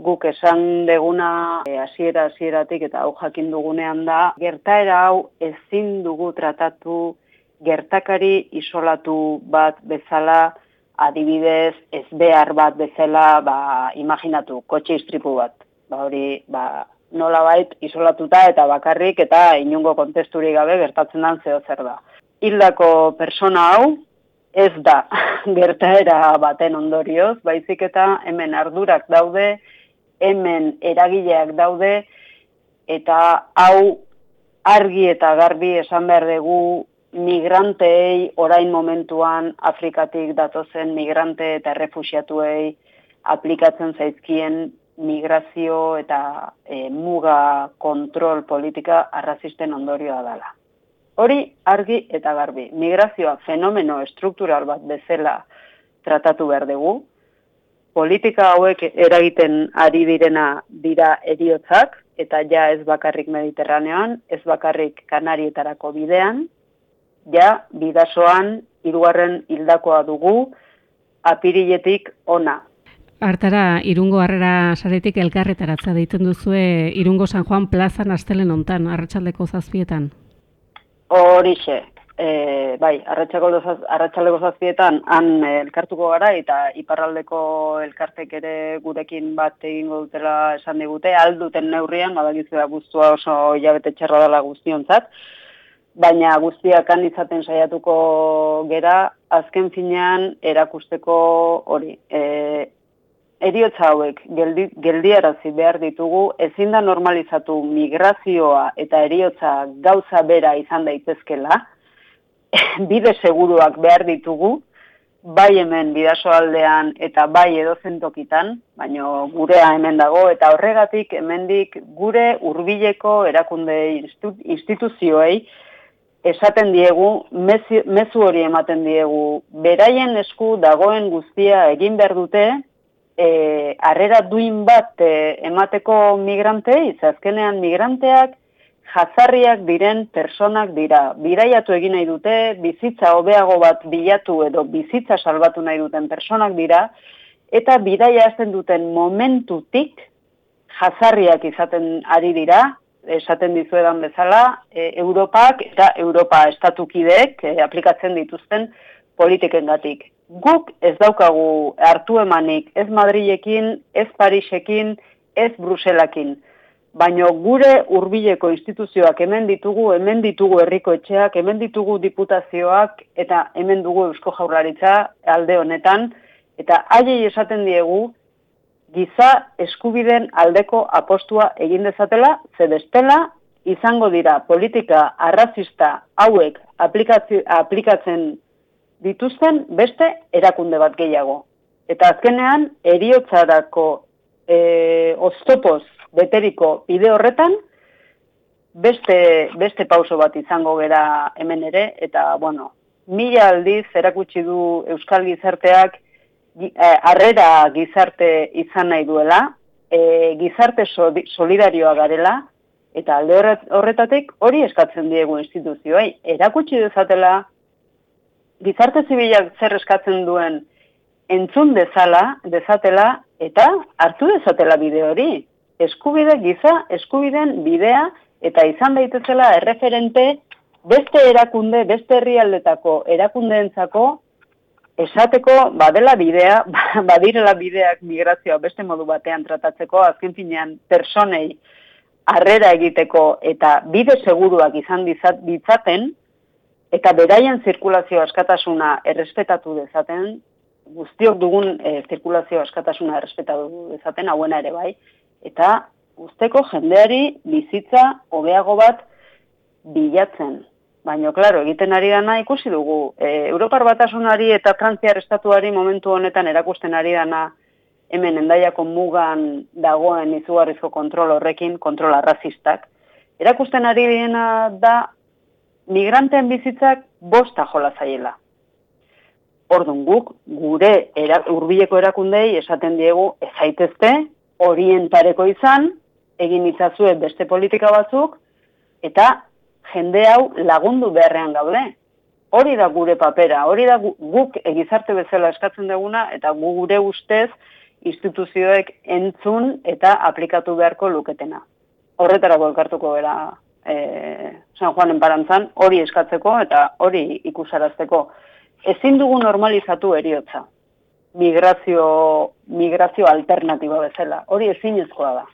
Guk esan deguna eh, hasiera hasieratik eta hau jakin dugunean da, gertaera hau ezin dugu tratatu gertakari isolatu bat bezala, adibidez ez behar bat bezala, ba, imaginatu, kotxe istripu bat. Ba, hori, ba, nola bait, isolatuta eta bakarrik eta inungo kontesturik gabe gertatzen dan zeo zer da. Hildako persona hau, ez da gertaera baten ondorioz, baizik eta hemen ardurak daude, hemen eragileak daude, eta hau argi eta garbi esan behar dugu migranteei orain momentuan Afrikatik datozen migrante eta refusiatuei aplikatzen zaizkien migrazio eta e, muga kontrol politika arrazisten ondorioa dela. Hori argi eta garbi. Migrazioa fenomeno estruktural bat bezala tratatu behar dugu. Politika hauek eragiten ari direna dira eriotzak, eta ja ez bakarrik mediterranean, ez bakarrik kanarietarako bidean, ja, bidasoan, irugarren hildakoa dugu, apiriletik ona. Artara, irungo harrera saretik elkarretaratza deiten duzue irungo San Juan plazan astelen ontan, arratsaldeko zazpietan? Horixe, e, bai, arratsaldeko zazpietan han elkartuko gara eta iparraldeko elkartek ere gurekin bat egingo dutela esan digute, alduten neurrian, badagizua guztua oso jabete txerra dela guztionzat, baina guztiak kan izaten saiatuko gera, azken finean erakusteko hori. E, eriotza hauek geldi, geldiarazi behar ditugu, ezin da normalizatu migrazioa eta eriotza gauza bera izan daitezkela, bide seguruak behar ditugu, bai hemen bidasoaldean eta bai edozen tokitan, baino gurea hemen dago, eta horregatik hemendik gure hurbileko erakunde instituzioei, esaten diegu, mezu hori ematen diegu, beraien esku dagoen guztia egin behar dute, e, arrera duin bat e, emateko migrantei, azkenean migranteak jazarriak diren personak dira. Biraiatu egin nahi dute, bizitza hobeago bat bilatu edo bizitza salbatu nahi duten personak dira, eta bidaia azten duten momentutik jazarriak izaten ari dira, esaten dizuedan bezala, e, Europak eta Europa estatukideek e, aplikatzen dituzten politiken gatik. Guk ez daukagu hartu emanik ez Madrilekin, ez Parisekin, ez Bruselakin. Baina gure hurbileko instituzioak hemen ditugu, hemen ditugu herriko etxeak, hemen ditugu diputazioak eta hemen dugu eusko jaurlaritza alde honetan. Eta haiei esaten diegu, giza eskubiden aldeko apostua egin dezatela, ze bestela izango dira politika arrazista hauek aplikatzen dituzten beste erakunde bat gehiago. Eta azkenean, eriotzarako e, oztopoz beteriko bide horretan, beste, beste pauso bat izango gera hemen ere, eta, bueno, mila aldiz erakutsi du Euskal Gizarteak, Eh, harrera gizarte izan nahi duela, e, gizarte solidarioa garela, eta alde horretatik hori eskatzen diegu instituzioei. Erakutsi dezatela, gizarte zibilak zer eskatzen duen entzun dezala, dezatela, eta hartu dezatela bide hori. Eskubide, giza, eskubiden bidea, eta izan daitezela erreferente beste erakunde, beste herrialdetako erakundeentzako esateko badela bidea, badirela bideak migrazioa beste modu batean tratatzeko, azken finean personei harrera egiteko eta bide seguruak izan ditzaten, eta beraien zirkulazio askatasuna errespetatu dezaten, guztiok dugun e, zirkulazio askatasuna errespetatu dezaten, hauena ere bai, eta guzteko jendeari bizitza hobeago bat bilatzen. Baina, klaro, egiten ari dana ikusi dugu. E, Europar batasunari eta Frantziar estatuari momentu honetan erakusten ari dana hemen endaiako mugan dagoen izugarrizko kontrol horrekin, kontrol arrazistak. Erakusten ari dena da migranteen bizitzak bosta jola zaiela. Orduan guk, gure era, urbileko erakundei esaten diegu ezaitezte, orientareko izan, egin itzazue beste politika batzuk, eta jende hau lagundu beharrean gaude. Hori da gure papera, hori da guk egizarte bezala eskatzen duguna, eta gu gure ustez instituzioek entzun eta aplikatu beharko luketena. Horretarako elkartuko bera e, San Juanen parantzan, hori eskatzeko eta hori ikusarazteko. Ezin dugu normalizatu eriotza, migrazio, migrazio alternatiba bezala, hori ezinezkoa da.